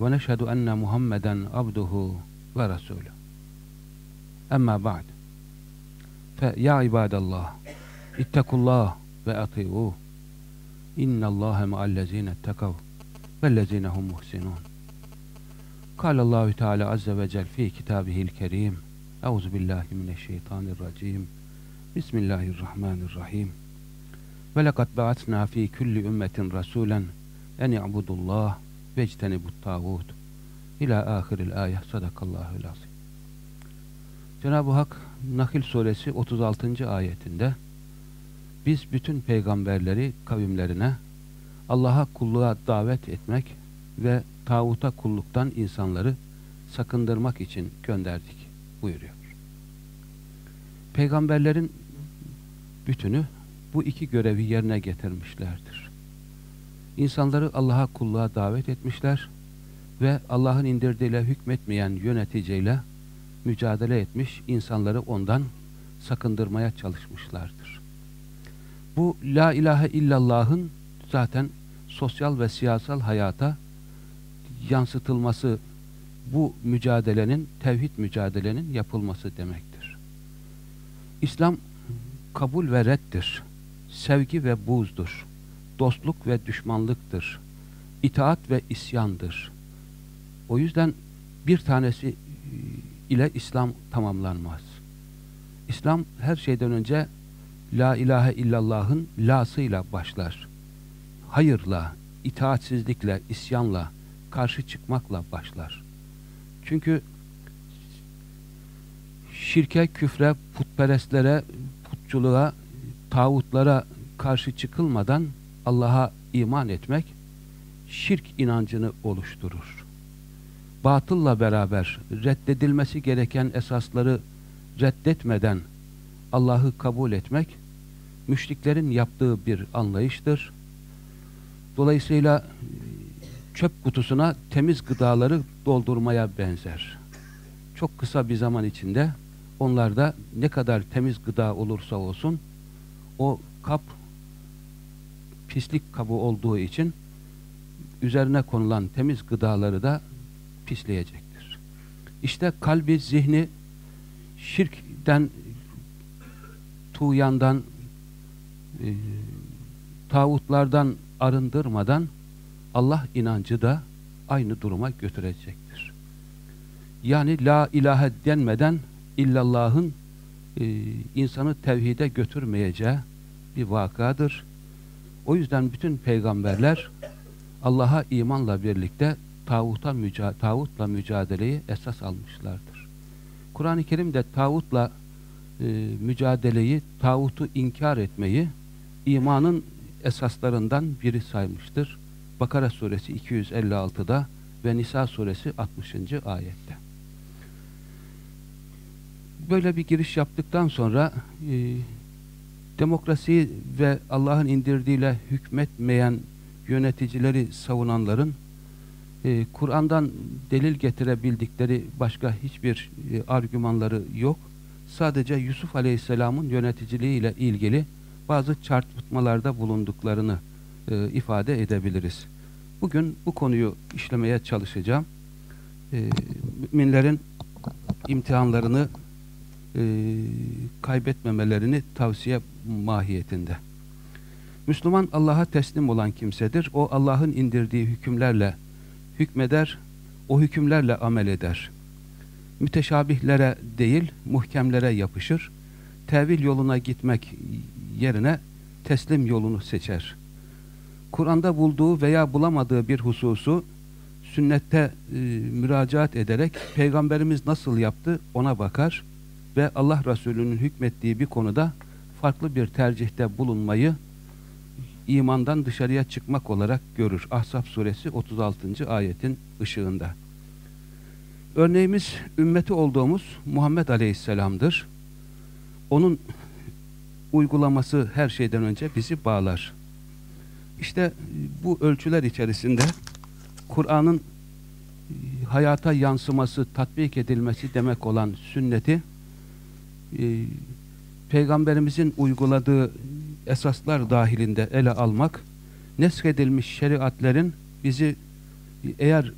Ve neşhedü enne Muhammeden abduhu ve resulü. Emma ba'd. Fe ya ibadallah. İttakullah ve ati'uh. İnnallâhe ma'allezîne ettekav vellezîne hum muhsinûn. Kâlallâhu Teala azze ve cel fî kitâbihil kerîm. Euzu billahi mineşşeytanirracîm. Bismillahirrahmanirrahim. Ve lekad ba'atnâ fî kulli ümmetin rasûlen en i'budullah ve ectenibut tağut. İlâ âhiril âyeh. Sadakallâhul azim. Cenab-ı Hak Nahil suresi 36. ayetinde biz bütün peygamberleri kavimlerine Allah'a kulluğa davet etmek ve tağuta kulluktan insanları sakındırmak için gönderdik buyuruyor. Peygamberlerin bütünü bu iki görevi yerine getirmişlerdir. İnsanları Allah'a kulluğa davet etmişler ve Allah'ın indirdiğiyle hükmetmeyen yöneticiyle mücadele etmiş, insanları ondan sakındırmaya çalışmışlardır. Bu La ilahe illallah'ın zaten sosyal ve siyasal hayata yansıtılması, bu mücadelenin, tevhid mücadelenin yapılması demektir. İslam kabul ve reddir, sevgi ve buzdur, dostluk ve düşmanlıktır, itaat ve isyandır. O yüzden bir tanesi ile İslam tamamlanmaz. İslam her şeyden önce La ilahe illallah'ın la'sıyla başlar. Hayırla, itaatsizlikle, isyanla, karşı çıkmakla başlar. Çünkü şirke, küfre, putperestlere, putçuluğa, tağutlara karşı çıkılmadan Allah'a iman etmek şirk inancını oluşturur. Batılla beraber reddedilmesi gereken esasları reddetmeden Allah'ı kabul etmek müşriklerin yaptığı bir anlayıştır. Dolayısıyla çöp kutusuna temiz gıdaları doldurmaya benzer. Çok kısa bir zaman içinde onlarda ne kadar temiz gıda olursa olsun o kap pislik kabı olduğu için üzerine konulan temiz gıdaları da pisleyecektir. İşte kalbi, zihni şirkten tuğyandan e, tağutlardan arındırmadan Allah inancı da aynı duruma götürecektir. Yani la ilahe denmeden illallah'ın e, insanı tevhide götürmeyeceği bir vakadır. O yüzden bütün peygamberler Allah'a imanla birlikte tağuta müca tağutla mücadeleyi esas almışlardır. Kur'an-ı Kerim de tağutla e, mücadeleyi, tağutu inkar etmeyi imanın esaslarından biri saymıştır. Bakara suresi 256'da ve Nisa suresi 60. ayette. Böyle bir giriş yaptıktan sonra e, demokrasi ve Allah'ın indirdiğiyle hükmetmeyen yöneticileri savunanların e, Kur'an'dan delil getirebildikleri başka hiçbir e, argümanları yok sadece Yusuf Aleyhisselam'ın yöneticiliğiyle ilgili bazı çarpıtmalarda bulunduklarını e, ifade edebiliriz. Bugün bu konuyu işlemeye çalışacağım. E, müminlerin imtihanlarını e, kaybetmemelerini tavsiye mahiyetinde. Müslüman Allah'a teslim olan kimsedir. O Allah'ın indirdiği hükümlerle hükmeder, o hükümlerle amel eder müteşabihlere değil, muhkemlere yapışır. Tevil yoluna gitmek yerine teslim yolunu seçer. Kur'an'da bulduğu veya bulamadığı bir hususu sünnette e, müracaat ederek Peygamberimiz nasıl yaptı ona bakar ve Allah Resulü'nün hükmettiği bir konuda farklı bir tercihte bulunmayı imandan dışarıya çıkmak olarak görür. Ahzab suresi 36. ayetin ışığında. Örneğimiz ümmeti olduğumuz Muhammed Aleyhisselam'dır. Onun uygulaması her şeyden önce bizi bağlar. İşte bu ölçüler içerisinde Kur'an'ın hayata yansıması, tatbik edilmesi demek olan sünneti e, Peygamberimizin uyguladığı esaslar dahilinde ele almak, neskedilmiş şeriatlerin bizi eğer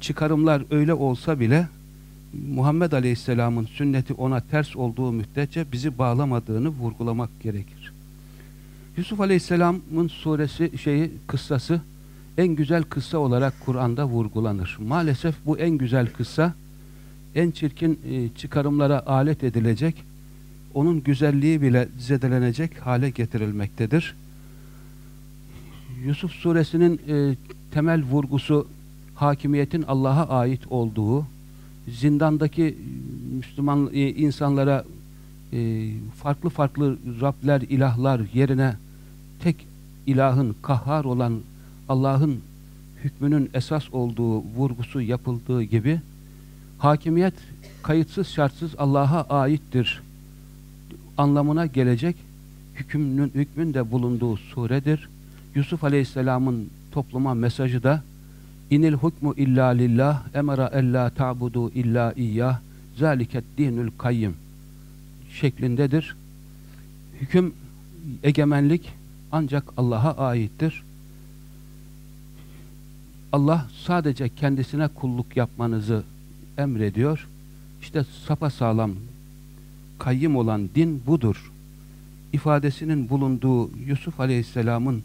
çıkarımlar öyle olsa bile Muhammed Aleyhisselam'ın sünneti ona ters olduğu müddetçe bizi bağlamadığını vurgulamak gerekir. Yusuf Aleyhisselam'ın suresi şeyi kıssası en güzel kıssa olarak Kur'an'da vurgulanır. Maalesef bu en güzel kıssa en çirkin e, çıkarımlara alet edilecek, onun güzelliği bile zedelenecek hale getirilmektedir. Yusuf suresinin e, temel vurgusu hakimiyetin Allah'a ait olduğu, zindandaki Müslüman e, insanlara e, farklı farklı Rabler, ilahlar yerine tek ilahın kahhar olan Allah'ın hükmünün esas olduğu vurgusu yapıldığı gibi hakimiyet kayıtsız şartsız Allah'a aittir anlamına gelecek hükmünün hükmün de bulunduğu suredir. Yusuf Aleyhisselam'ın topluma mesajı da İnil hukmu illa lillah emara ella ta'budu illa iyyah zaliket dinül kayyim şeklindedir. Hüküm, egemenlik ancak Allah'a aittir. Allah sadece kendisine kulluk yapmanızı emrediyor. İşte sapa sağlam kayyım olan din budur. İfadesinin bulunduğu Yusuf Aleyhisselam'ın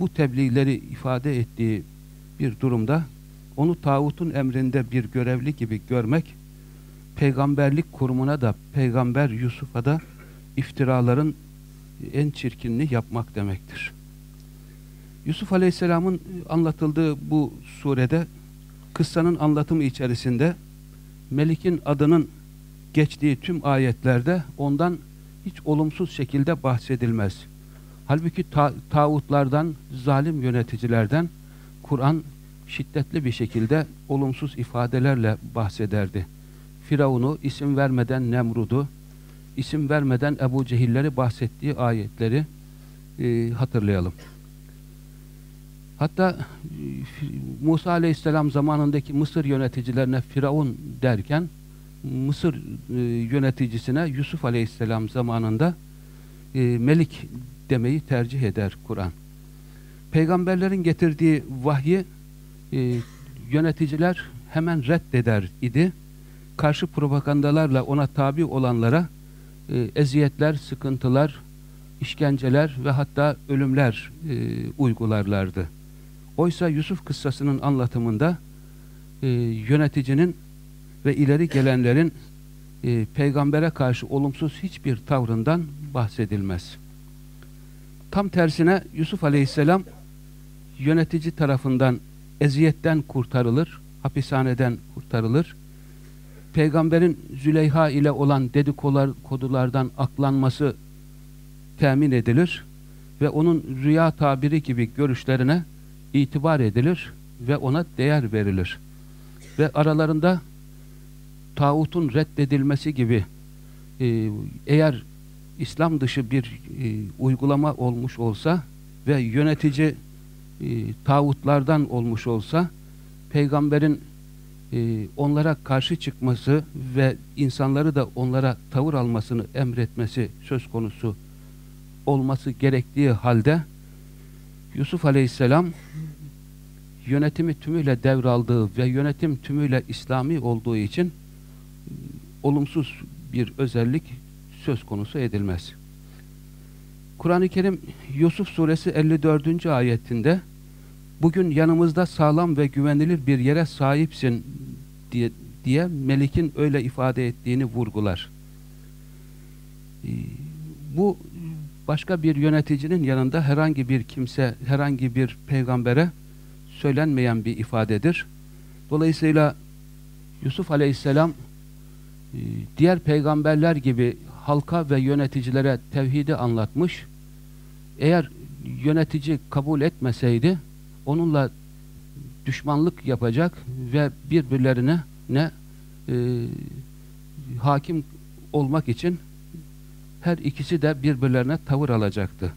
bu tebliğleri ifade ettiği bir durumda onu tağutun emrinde bir görevli gibi görmek peygamberlik kurumuna da peygamber Yusuf'a da iftiraların en çirkinini yapmak demektir. Yusuf Aleyhisselam'ın anlatıldığı bu surede kıssanın anlatımı içerisinde Melik'in adının geçtiği tüm ayetlerde ondan hiç olumsuz şekilde bahsedilmez. Halbuki ta tağutlardan, zalim yöneticilerden Kur'an şiddetli bir şekilde olumsuz ifadelerle bahsederdi. Firavun'u isim vermeden Nemrud'u, isim vermeden Ebu Cehilleri bahsettiği ayetleri e, hatırlayalım. Hatta e, Musa Aleyhisselam zamanındaki Mısır yöneticilerine Firavun derken Mısır e, yöneticisine Yusuf Aleyhisselam zamanında e, Melik demeyi tercih eder Kur'an. Peygamberlerin getirdiği vahyi e, yöneticiler hemen reddeder idi. Karşı propagandalarla ona tabi olanlara eziyetler, sıkıntılar, işkenceler ve hatta ölümler uygularlardı. Oysa Yusuf kıssasının anlatımında yöneticinin ve ileri gelenlerin e, peygambere karşı olumsuz hiçbir tavrından bahsedilmez. Tam tersine Yusuf aleyhisselam yönetici tarafından eziyetten kurtarılır, hapishaneden kurtarılır. Peygamberin Züleyha ile olan dedikodulardan aklanması temin edilir ve onun rüya tabiri gibi görüşlerine itibar edilir ve ona değer verilir. Ve aralarında tağutun reddedilmesi gibi e, eğer İslam dışı bir e, uygulama olmuş olsa ve yönetici e, tağutlardan olmuş olsa peygamberin e, onlara karşı çıkması ve insanları da onlara tavır almasını emretmesi söz konusu olması gerektiği halde Yusuf Aleyhisselam yönetimi tümüyle devraldığı ve yönetim tümüyle İslami olduğu için olumsuz bir özellik söz konusu edilmez. Kur'an-ı Kerim Yusuf suresi 54. ayetinde bugün yanımızda sağlam ve güvenilir bir yere sahipsin diye, diye Melik'in öyle ifade ettiğini vurgular. Ee, bu başka bir yöneticinin yanında herhangi bir kimse, herhangi bir peygambere söylenmeyen bir ifadedir. Dolayısıyla Yusuf aleyhisselam diğer peygamberler gibi halka ve yöneticilere tevhidi anlatmış. Eğer yönetici kabul etmeseydi onunla düşmanlık yapacak ve birbirlerine ne e, hakim olmak için her ikisi de birbirlerine tavır alacaktı.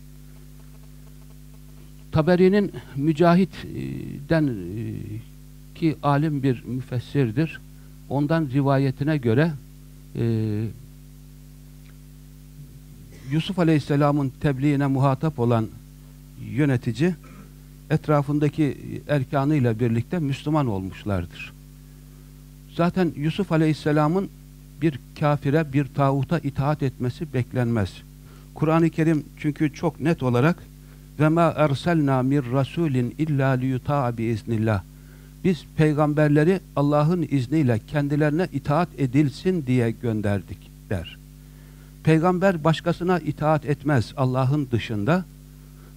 Taberi'nin Mücahit'den e, ki alim bir müfessirdir. Ondan rivayetine göre e, Yusuf Aleyhisselam'ın tebliğine muhatap olan yönetici etrafındaki erkanıyla birlikte Müslüman olmuşlardır. Zaten Yusuf Aleyhisselam'ın bir kafire, bir tağuta itaat etmesi beklenmez. Kur'an-ı Kerim çünkü çok net olarak ve ma erselna mir rasulin illa liyuta'a bi iznillah. Biz peygamberleri Allah'ın izniyle kendilerine itaat edilsin diye gönderdik der. Peygamber başkasına itaat etmez Allah'ın dışında.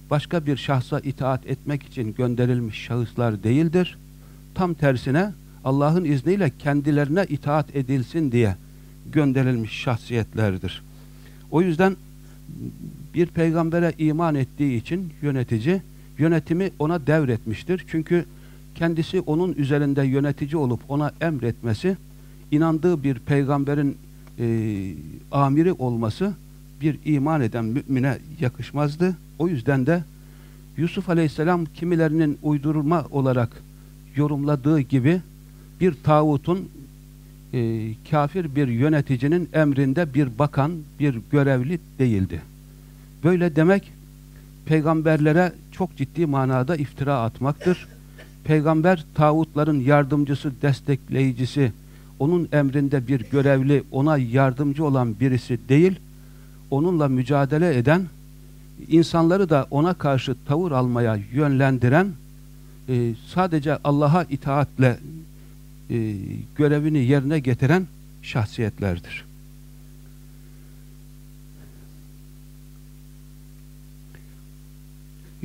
Başka bir şahsa itaat etmek için gönderilmiş şahıslar değildir. Tam tersine Allah'ın izniyle kendilerine itaat edilsin diye gönderilmiş şahsiyetlerdir. O yüzden bir peygambere iman ettiği için yönetici yönetimi ona devretmiştir. Çünkü kendisi onun üzerinde yönetici olup ona emretmesi inandığı bir peygamberin e, amiri olması bir iman eden mümine yakışmazdı. O yüzden de Yusuf Aleyhisselam kimilerinin uydurma olarak yorumladığı gibi bir tağutun e, kafir bir yöneticinin emrinde bir bakan, bir görevli değildi. Böyle demek peygamberlere çok ciddi manada iftira atmaktır. Peygamber tağutların yardımcısı, destekleyicisi, onun emrinde bir görevli, ona yardımcı olan birisi değil, onunla mücadele eden, insanları da ona karşı tavır almaya yönlendiren, e, sadece Allah'a itaatle e, görevini yerine getiren şahsiyetlerdir.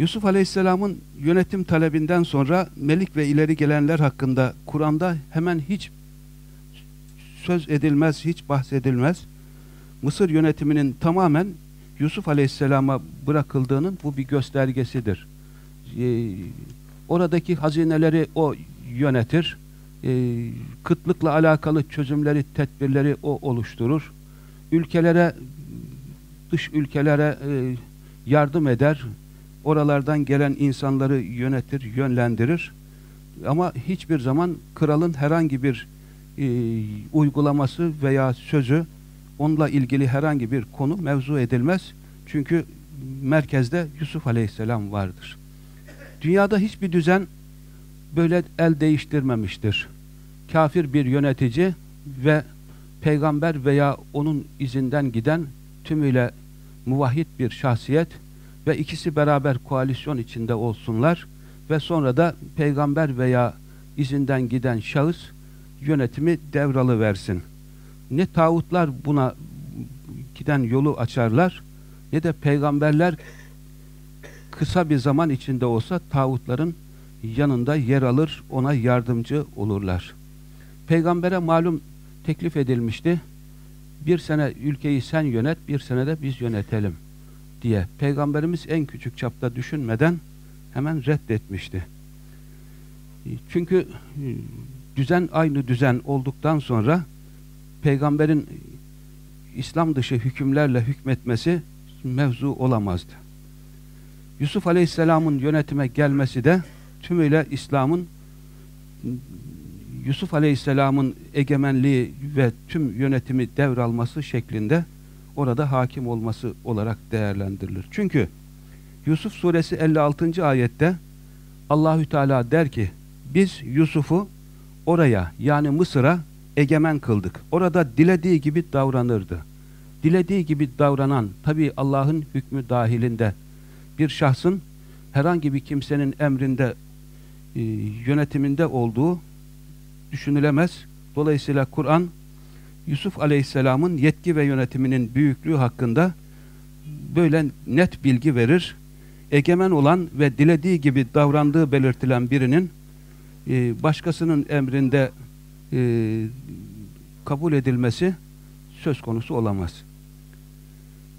Yusuf Aleyhisselam'ın yönetim talebinden sonra melik ve ileri gelenler hakkında Kur'an'da hemen hiç söz edilmez, hiç bahsedilmez. Mısır yönetiminin tamamen Yusuf Aleyhisselam'a bırakıldığının bu bir göstergesidir. Ee, oradaki hazineleri o yönetir. Ee, kıtlıkla alakalı çözümleri, tedbirleri o oluşturur. Ülkelere, dış ülkelere e, yardım eder. Oralardan gelen insanları yönetir, yönlendirir. Ama hiçbir zaman kralın herhangi bir e, uygulaması veya sözü onunla ilgili herhangi bir konu mevzu edilmez. Çünkü merkezde Yusuf Aleyhisselam vardır. Dünyada hiçbir düzen böyle el değiştirmemiştir. Kafir bir yönetici ve peygamber veya onun izinden giden tümüyle muvahhid bir şahsiyet ve ikisi beraber koalisyon içinde olsunlar ve sonra da peygamber veya izinden giden şahıs yönetimi devralı versin. Ne tağutlar buna giden yolu açarlar ne de peygamberler kısa bir zaman içinde olsa tağutların yanında yer alır, ona yardımcı olurlar. Peygambere malum teklif edilmişti. Bir sene ülkeyi sen yönet, bir sene de biz yönetelim diye. Peygamberimiz en küçük çapta düşünmeden hemen reddetmişti. Çünkü düzen aynı düzen olduktan sonra peygamberin İslam dışı hükümlerle hükmetmesi mevzu olamazdı. Yusuf Aleyhisselam'ın yönetime gelmesi de tümüyle İslam'ın Yusuf Aleyhisselam'ın egemenliği ve tüm yönetimi devralması şeklinde orada hakim olması olarak değerlendirilir. Çünkü Yusuf suresi 56. ayette Allahü Teala der ki biz Yusuf'u oraya yani Mısır'a egemen kıldık. Orada dilediği gibi davranırdı. Dilediği gibi davranan tabi Allah'ın hükmü dahilinde bir şahsın herhangi bir kimsenin emrinde e, yönetiminde olduğu düşünülemez. Dolayısıyla Kur'an Yusuf Aleyhisselam'ın yetki ve yönetiminin büyüklüğü hakkında böyle net bilgi verir. Egemen olan ve dilediği gibi davrandığı belirtilen birinin e, başkasının emrinde e, kabul edilmesi söz konusu olamaz.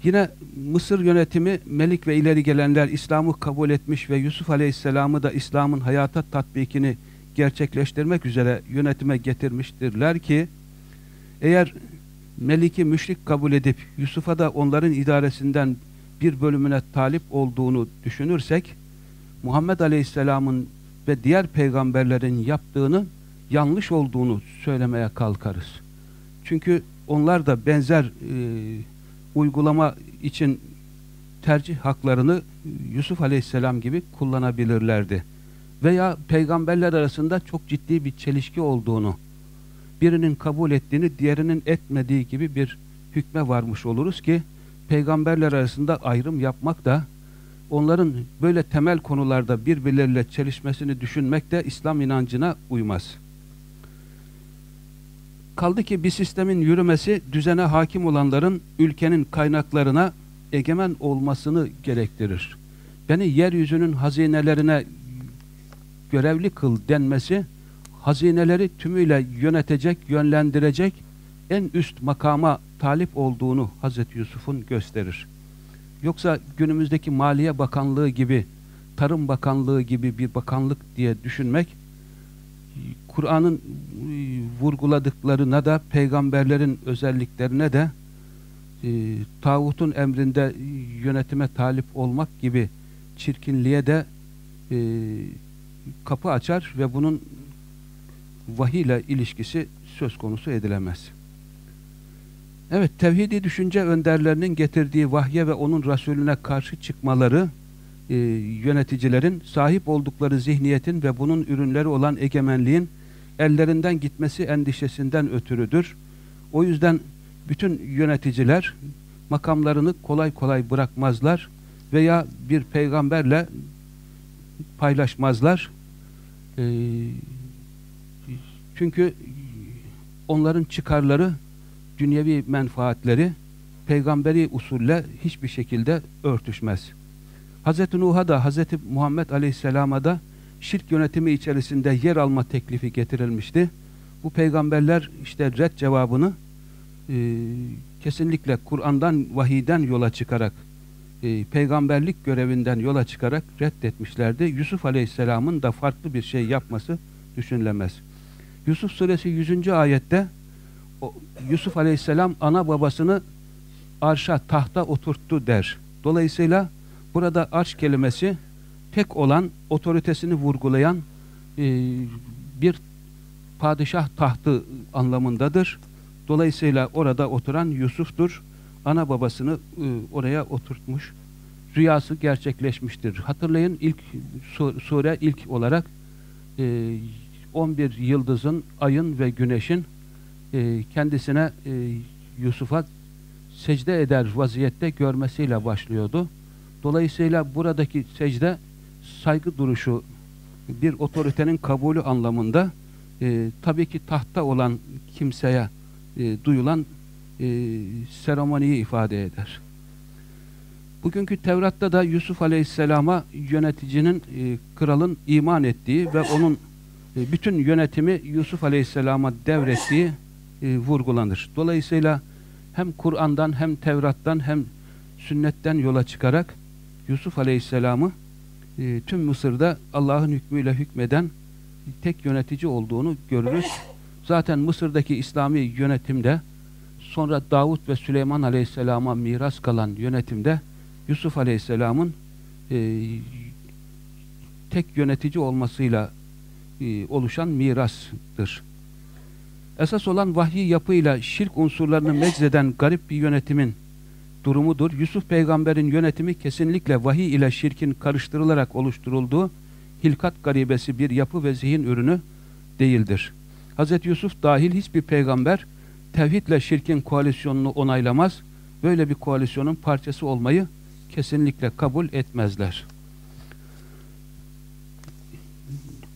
Yine Mısır yönetimi Melik ve ileri gelenler İslam'ı kabul etmiş ve Yusuf Aleyhisselam'ı da İslam'ın hayata tatbikini gerçekleştirmek üzere yönetime getirmiştirler ki Eğer Melik'i müşrik kabul edip Yusuf'a da onların idaresinden bir bölümüne talip olduğunu düşünürsek Muhammed Aleyhisselam'ın ve diğer peygamberlerin yaptığını yanlış olduğunu söylemeye kalkarız. Çünkü onlar da benzer e, uygulama için tercih haklarını Yusuf Aleyhisselam gibi kullanabilirlerdi. Veya peygamberler arasında çok ciddi bir çelişki olduğunu, birinin kabul ettiğini diğerinin etmediği gibi bir hükme varmış oluruz ki peygamberler arasında ayrım yapmak da onların böyle temel konularda birbirleriyle çelişmesini düşünmek de İslam inancına uymaz. Kaldı ki bir sistemin yürümesi düzene hakim olanların ülkenin kaynaklarına egemen olmasını gerektirir. Beni yeryüzünün hazinelerine görevli kıl denmesi hazineleri tümüyle yönetecek, yönlendirecek en üst makama talip olduğunu Hazreti Yusuf'un gösterir. Yoksa günümüzdeki Maliye Bakanlığı gibi, Tarım Bakanlığı gibi bir bakanlık diye düşünmek, Kur'an'ın e, vurguladıklarına da, peygamberlerin özelliklerine de, e, tağutun emrinde yönetime talip olmak gibi çirkinliğe de e, kapı açar ve bunun vahiy ile ilişkisi söz konusu edilemez. Evet, tevhidi düşünce önderlerinin getirdiği vahye ve onun Resulüne karşı çıkmaları e, yöneticilerin sahip oldukları zihniyetin ve bunun ürünleri olan egemenliğin ellerinden gitmesi endişesinden ötürüdür. O yüzden bütün yöneticiler makamlarını kolay kolay bırakmazlar veya bir peygamberle paylaşmazlar. E, çünkü onların çıkarları dünyevi menfaatleri peygamberi usulle hiçbir şekilde örtüşmez. Hz. Nuh'a da Hz. Muhammed Aleyhisselam'a da şirk yönetimi içerisinde yer alma teklifi getirilmişti. Bu peygamberler işte red cevabını e, kesinlikle Kur'an'dan, vahiyden yola çıkarak e, peygamberlik görevinden yola çıkarak reddetmişlerdi. Yusuf Aleyhisselam'ın da farklı bir şey yapması düşünülemez. Yusuf suresi 100. ayette Yusuf aleyhisselam ana babasını arşa, tahta oturttu der. Dolayısıyla burada arş kelimesi tek olan, otoritesini vurgulayan e, bir padişah tahtı anlamındadır. Dolayısıyla orada oturan Yusuf'tur. Ana babasını e, oraya oturtmuş. Rüyası gerçekleşmiştir. Hatırlayın ilk sure ilk olarak e, 11 yıldızın, ayın ve güneşin e, kendisine e, Yusuf'a secde eder vaziyette görmesiyle başlıyordu. Dolayısıyla buradaki secde saygı duruşu bir otoritenin kabulü anlamında e, tabii ki tahta olan kimseye e, duyulan e, seremoniyi ifade eder. Bugünkü Tevrat'ta da Yusuf Aleyhisselam'a yöneticinin, e, kralın iman ettiği ve onun e, bütün yönetimi Yusuf Aleyhisselam'a devrettiği e, vurgulanır. Dolayısıyla hem Kur'an'dan hem Tevrat'tan hem sünnetten yola çıkarak Yusuf Aleyhisselam'ı e, tüm Mısır'da Allah'ın hükmüyle hükmeden tek yönetici olduğunu görürüz. Zaten Mısır'daki İslami yönetimde sonra Davut ve Süleyman Aleyhisselam'a miras kalan yönetimde Yusuf Aleyhisselam'ın e, tek yönetici olmasıyla e, oluşan mirastır. Esas olan vahyi yapıyla şirk unsurlarını meczeden garip bir yönetimin durumudur. Yusuf peygamberin yönetimi kesinlikle vahiy ile şirkin karıştırılarak oluşturulduğu hilkat garibesi bir yapı ve zihin ürünü değildir. Hz. Yusuf dahil hiçbir peygamber tevhidle şirkin koalisyonunu onaylamaz, böyle bir koalisyonun parçası olmayı kesinlikle kabul etmezler.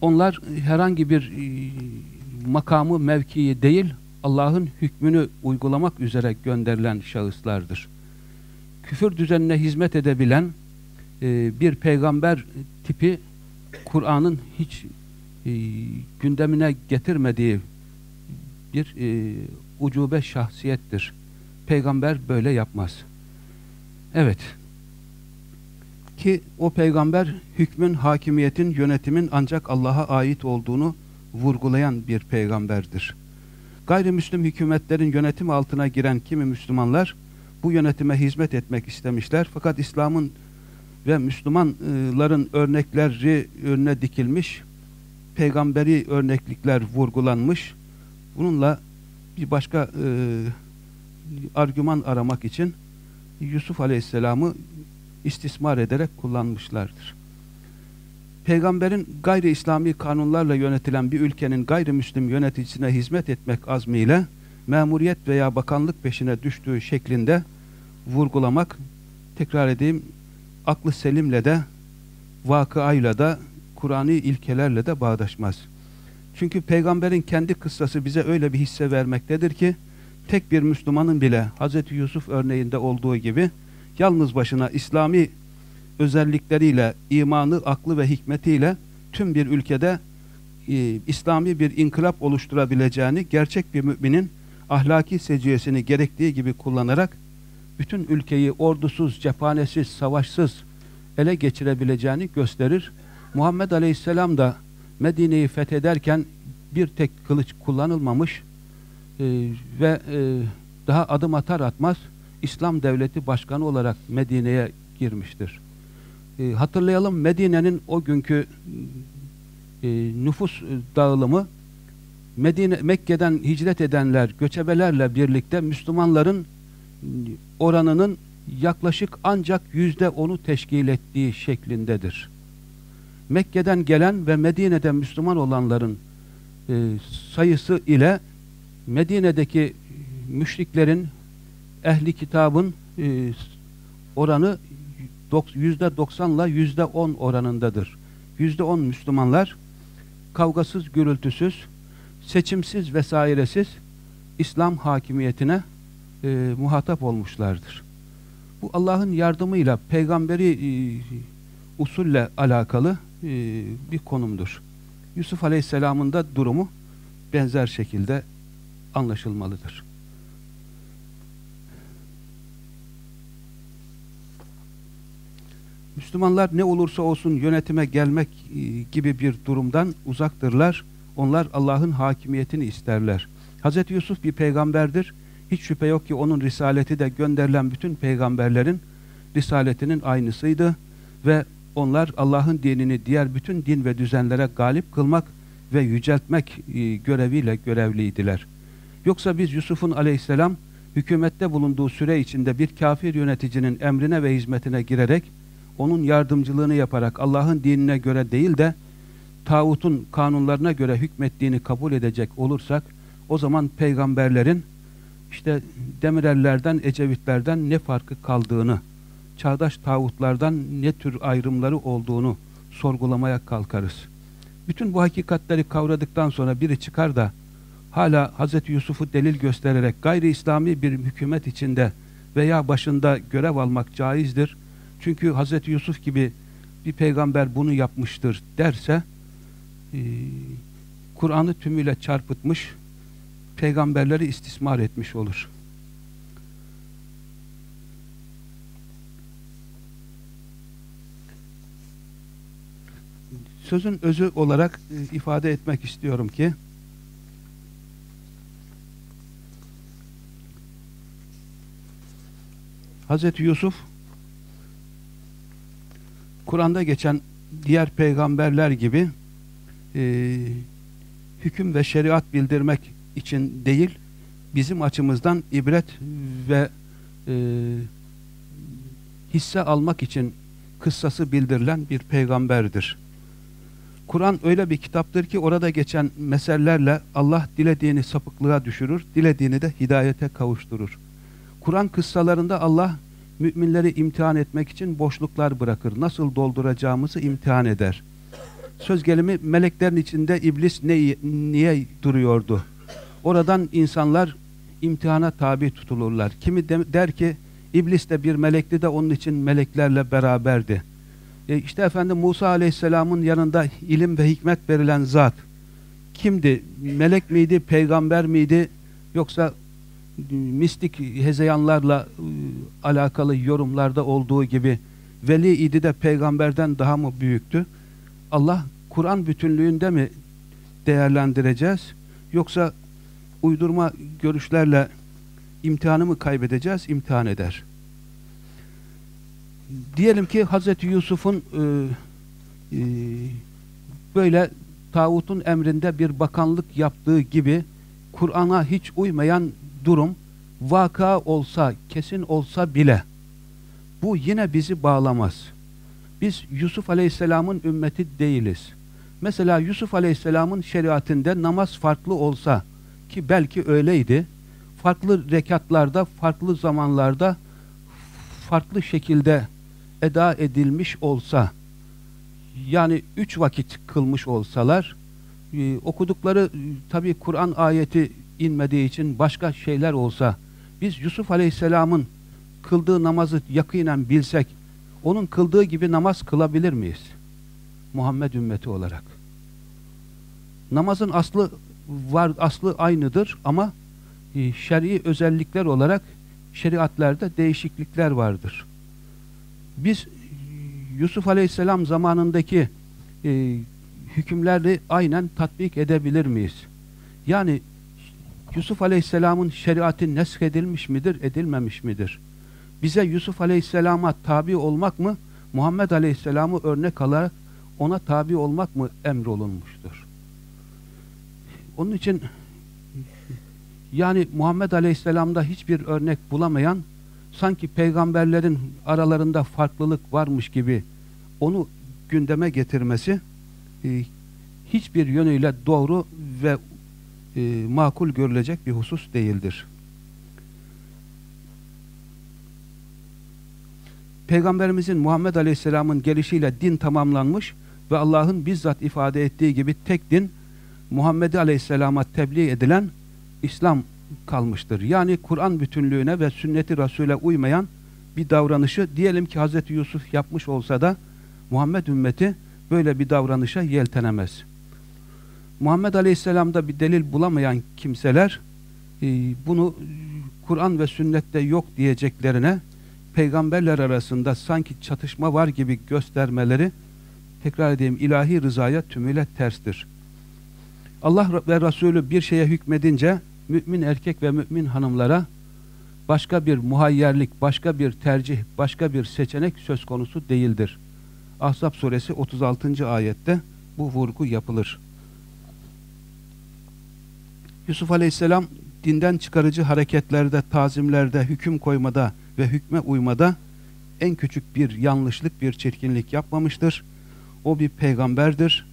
Onlar herhangi bir e, makamı, mevkii değil, Allah'ın hükmünü uygulamak üzere gönderilen şahıslardır. Küfür düzenine hizmet edebilen e, bir peygamber tipi Kur'an'ın hiç e, gündemine getirmediği bir ucube şahsiyettir. Peygamber böyle yapmaz. Evet. Ki o peygamber hükmün, hakimiyetin, yönetimin ancak Allah'a ait olduğunu vurgulayan bir peygamberdir. Gayrimüslim hükümetlerin yönetimi altına giren kimi Müslümanlar bu yönetime hizmet etmek istemişler. Fakat İslam'ın ve Müslümanların örnekleri önüne dikilmiş, peygamberi örneklikler vurgulanmış. Bununla bir başka e, argüman aramak için Yusuf Aleyhisselam'ı istismar ederek kullanmışlardır. Peygamberin gayri İslami kanunlarla yönetilen bir ülkenin gayrimüslim yöneticisine hizmet etmek azmiyle memuriyet veya bakanlık peşine düştüğü şeklinde vurgulamak, tekrar edeyim, aklı selimle de, vakıayla da, Kur'an'ı ilkelerle de bağdaşmaz. Çünkü peygamberin kendi kıssası bize öyle bir hisse vermektedir ki, tek bir Müslümanın bile Hz. Yusuf örneğinde olduğu gibi, yalnız başına İslami özellikleriyle, imanı, aklı ve hikmetiyle tüm bir ülkede e, İslami bir inkılap oluşturabileceğini, gerçek bir müminin ahlaki seciyesini gerektiği gibi kullanarak bütün ülkeyi ordusuz, cephanesiz, savaşsız ele geçirebileceğini gösterir. Muhammed Aleyhisselam da Medine'yi fethederken bir tek kılıç kullanılmamış e, ve e, daha adım atar atmaz İslam devleti başkanı olarak Medine'ye girmiştir. E, hatırlayalım Medine'nin o günkü e, nüfus dağılımı Medine Mekke'den hicret edenler, göçebelerle birlikte Müslümanların oranının yaklaşık ancak yüzde onu teşkil ettiği şeklindedir. Mekke'den gelen ve Medine'de Müslüman olanların e, sayısı ile Medine'deki müşriklerin, ehli kitabın e, oranı yüzde doksanla yüzde on oranındadır. Yüzde on Müslümanlar kavgasız, gürültüsüz, seçimsiz vesairesiz İslam hakimiyetine e, muhatap olmuşlardır. Bu Allah'ın yardımıyla peygamberi e, usulle alakalı e, bir konumdur. Yusuf Aleyhisselam'ın da durumu benzer şekilde anlaşılmalıdır. Müslümanlar ne olursa olsun yönetime gelmek e, gibi bir durumdan uzaktırlar. Onlar Allah'ın hakimiyetini isterler. Hz. Yusuf bir peygamberdir. Hiç şüphe yok ki onun risaleti de gönderilen bütün peygamberlerin risaletinin aynısıydı ve onlar Allah'ın dinini diğer bütün din ve düzenlere galip kılmak ve yüceltmek e, göreviyle görevliydiler. Yoksa biz Yusuf'un aleyhisselam hükümette bulunduğu süre içinde bir kafir yöneticinin emrine ve hizmetine girerek onun yardımcılığını yaparak Allah'ın dinine göre değil de tağutun kanunlarına göre hükmettiğini kabul edecek olursak o zaman peygamberlerin işte Demirellerden, Ecevitlerden ne farkı kaldığını, çağdaş tağutlardan ne tür ayrımları olduğunu sorgulamaya kalkarız. Bütün bu hakikatleri kavradıktan sonra biri çıkar da hala Hz. Yusuf'u delil göstererek gayri İslami bir hükümet içinde veya başında görev almak caizdir. Çünkü Hz. Yusuf gibi bir peygamber bunu yapmıştır derse e, Kur'an'ı tümüyle çarpıtmış peygamberleri istismar etmiş olur. Sözün özü olarak e, ifade etmek istiyorum ki Hz. Yusuf Kur'an'da geçen diğer peygamberler gibi e, hüküm ve şeriat bildirmek için değil, bizim açımızdan ibret ve e, hisse almak için kıssası bildirilen bir peygamberdir. Kur'an öyle bir kitaptır ki orada geçen mesellerle Allah dilediğini sapıklığa düşürür, dilediğini de hidayete kavuşturur. Kur'an kıssalarında Allah müminleri imtihan etmek için boşluklar bırakır. Nasıl dolduracağımızı imtihan eder. Söz gelimi meleklerin içinde iblis ne, niye duruyordu? Oradan insanlar imtihana tabi tutulurlar. Kimi de, der ki iblis de bir melekti de onun için meleklerle beraberdi. E işte efendim Musa Aleyhisselam'ın yanında ilim ve hikmet verilen zat kimdi? Melek miydi, peygamber miydi? Yoksa mistik hezeyanlarla e, alakalı yorumlarda olduğu gibi veli idi de peygamberden daha mı büyüktü? Allah Kur'an bütünlüğünde mi değerlendireceğiz? Yoksa uydurma görüşlerle imtihanı mı kaybedeceğiz? İmtihan eder. Diyelim ki Hazreti Yusuf'un e, e, böyle tağutun emrinde bir bakanlık yaptığı gibi Kur'an'a hiç uymayan durum vaka olsa, kesin olsa bile bu yine bizi bağlamaz. Biz Yusuf Aleyhisselam'ın ümmeti değiliz. Mesela Yusuf Aleyhisselam'ın şeriatinde namaz farklı olsa ki belki öyleydi. Farklı rekatlarda, farklı zamanlarda farklı şekilde eda edilmiş olsa yani üç vakit kılmış olsalar e, okudukları e, tabi Kur'an ayeti inmediği için başka şeyler olsa biz Yusuf Aleyhisselam'ın kıldığı namazı yakinen bilsek onun kıldığı gibi namaz kılabilir miyiz? Muhammed ümmeti olarak. Namazın aslı var aslı aynıdır ama e, şer'i özellikler olarak şeriatlerde değişiklikler vardır. Biz Yusuf Aleyhisselam zamanındaki e, hükümleri aynen tatbik edebilir miyiz? Yani Yusuf Aleyhisselam'ın şeriatı nesk edilmiş midir, edilmemiş midir? Bize Yusuf Aleyhisselam'a tabi olmak mı, Muhammed Aleyhisselam'ı örnek alarak ona tabi olmak mı emrolunmuştur? Onun için yani Muhammed Aleyhisselam'da hiçbir örnek bulamayan sanki peygamberlerin aralarında farklılık varmış gibi onu gündeme getirmesi e, hiçbir yönüyle doğru ve e, makul görülecek bir husus değildir. Peygamberimizin Muhammed Aleyhisselam'ın gelişiyle din tamamlanmış ve Allah'ın bizzat ifade ettiği gibi tek din Muhammed Aleyhisselam'a tebliğ edilen İslam kalmıştır. Yani Kur'an bütünlüğüne ve sünneti Resul'e uymayan bir davranışı diyelim ki Hz. Yusuf yapmış olsa da Muhammed ümmeti böyle bir davranışa yeltenemez. Muhammed Aleyhisselam'da bir delil bulamayan kimseler e, bunu Kur'an ve sünnette yok diyeceklerine peygamberler arasında sanki çatışma var gibi göstermeleri tekrar edeyim ilahi rızaya tümüyle terstir. Allah ve Resulü bir şeye hükmedince mümin erkek ve mümin hanımlara başka bir muhayyerlik, başka bir tercih, başka bir seçenek söz konusu değildir. Ahzab suresi 36. ayette bu vurgu yapılır. Yusuf aleyhisselam dinden çıkarıcı hareketlerde, tazimlerde, hüküm koymada ve hükme uymada en küçük bir yanlışlık, bir çirkinlik yapmamıştır. O bir peygamberdir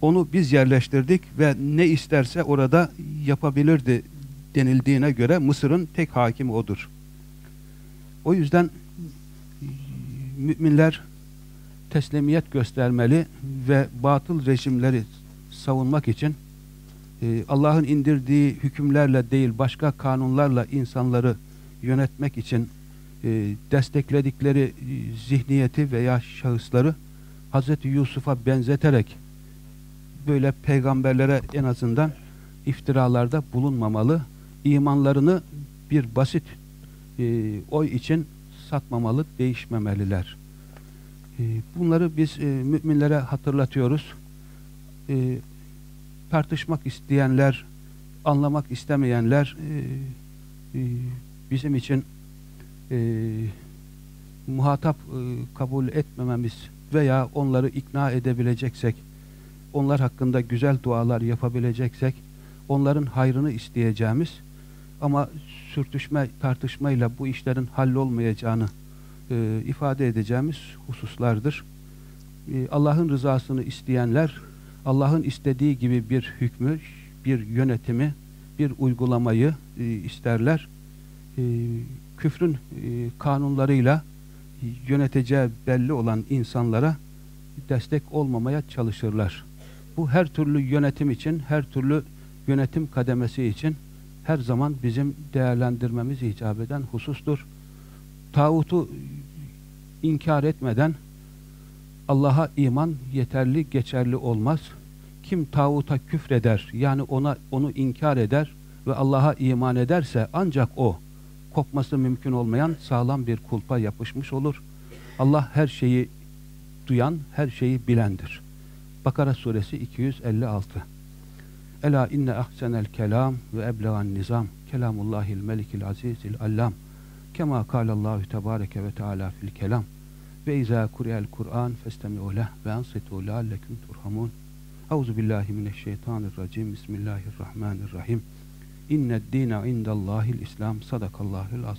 onu biz yerleştirdik ve ne isterse orada yapabilirdi denildiğine göre Mısır'ın tek hakimi odur. O yüzden müminler teslimiyet göstermeli ve batıl rejimleri savunmak için e, Allah'ın indirdiği hükümlerle değil başka kanunlarla insanları yönetmek için e, destekledikleri e, zihniyeti veya şahısları Hz. Yusuf'a benzeterek böyle peygamberlere en azından iftiralarda bulunmamalı. İmanlarını bir basit e, oy için satmamalı, değişmemeliler. E, bunları biz e, müminlere hatırlatıyoruz. E, tartışmak isteyenler, anlamak istemeyenler e, e, bizim için e, muhatap e, kabul etmememiz veya onları ikna edebileceksek onlar hakkında güzel dualar yapabileceksek onların hayrını isteyeceğimiz ama sürtüşme, tartışmayla bu işlerin hallolmayacağını e, ifade edeceğimiz hususlardır. E, Allah'ın rızasını isteyenler Allah'ın istediği gibi bir hükmü, bir yönetimi, bir uygulamayı e, isterler. E, küfrün e, kanunlarıyla yöneteceği belli olan insanlara destek olmamaya çalışırlar. Bu her türlü yönetim için, her türlü yönetim kademesi için her zaman bizim değerlendirmemiz icap eden husustur. Tağutu inkar etmeden Allah'a iman yeterli, geçerli olmaz. Kim tağuta küfreder, yani ona onu inkar eder ve Allah'a iman ederse ancak o kopması mümkün olmayan sağlam bir kulpa yapışmış olur. Allah her şeyi duyan, her şeyi bilendir. Bakara suresi 256. Ela inne ahsenel kelam ve eblegan nizam kelamullahil melikil azizil allam kema kâlallahu tebâreke ve teâlâ fil kelam ve izâ kuriyel Kur'an festemi'u leh ve ansitu leallekum turhamun. Euzu billahi mineşşeytanirracim. Bismillahirrahmanirrahim. İnned dîne indallâhil İslam. Sadakallâhul azim